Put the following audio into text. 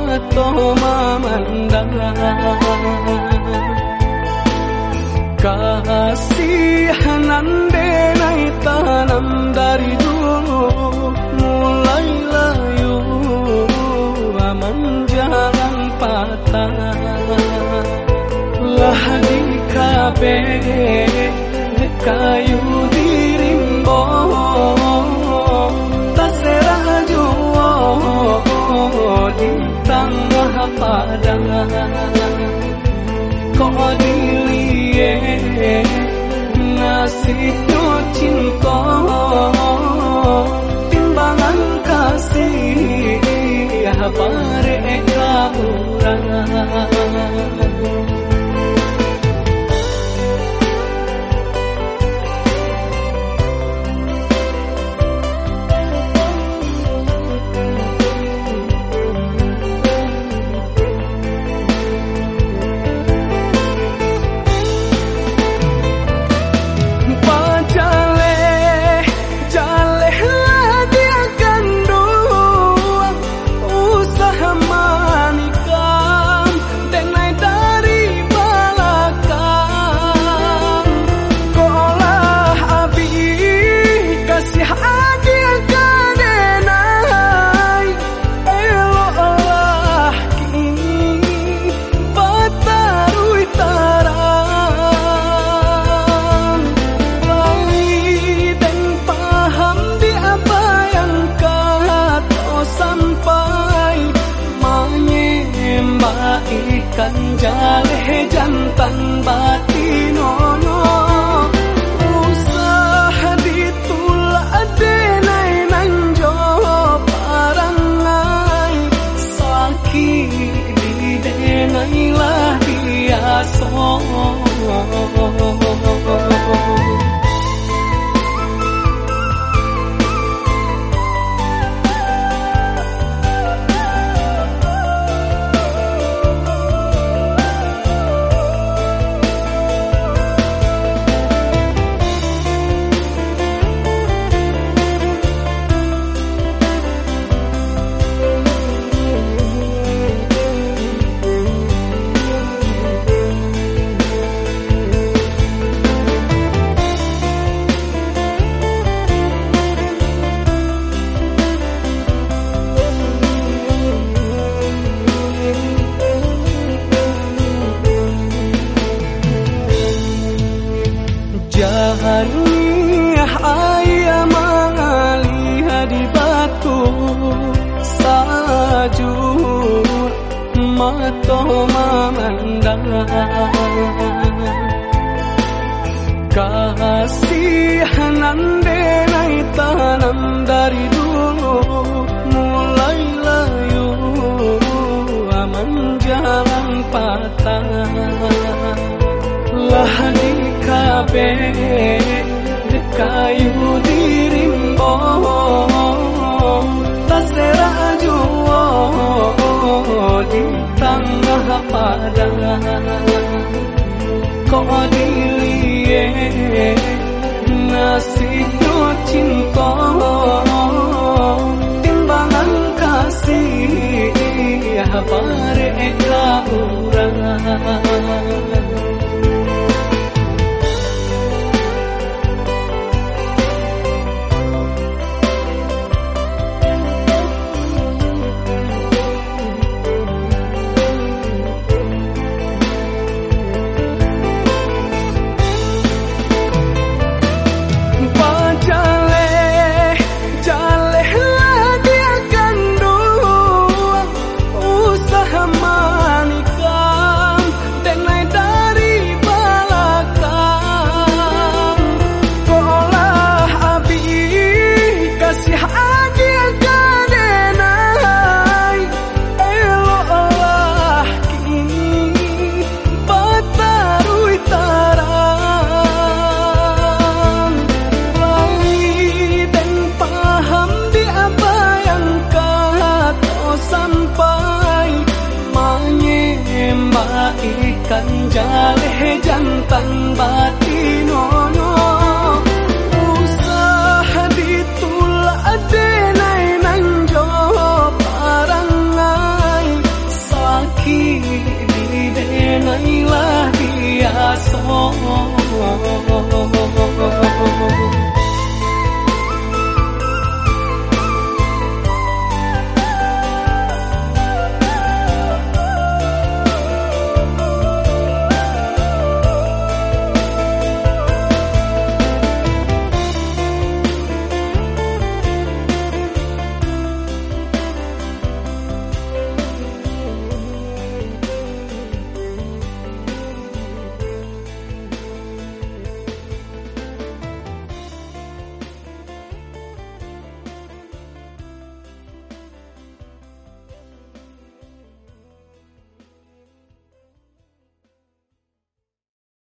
mato memandang Kasihanan denai tanam dari dulu Mulai layu aman jalan patah Lah di kabe kayu dirimbo Tak serah juo di Kau dilie ngasih cinta. Timbangan kasih Bareka jale jantan batinono usah ditulak denai nanjo parangai. Sakit di denai lah biasa batu Saju mato memandang Kasihanan denai tanam dari dulu Mulai layu aman jalan patah. Lah di kabe kayu tang rapada ko dilie nasib cinta Kan jahe jantan batin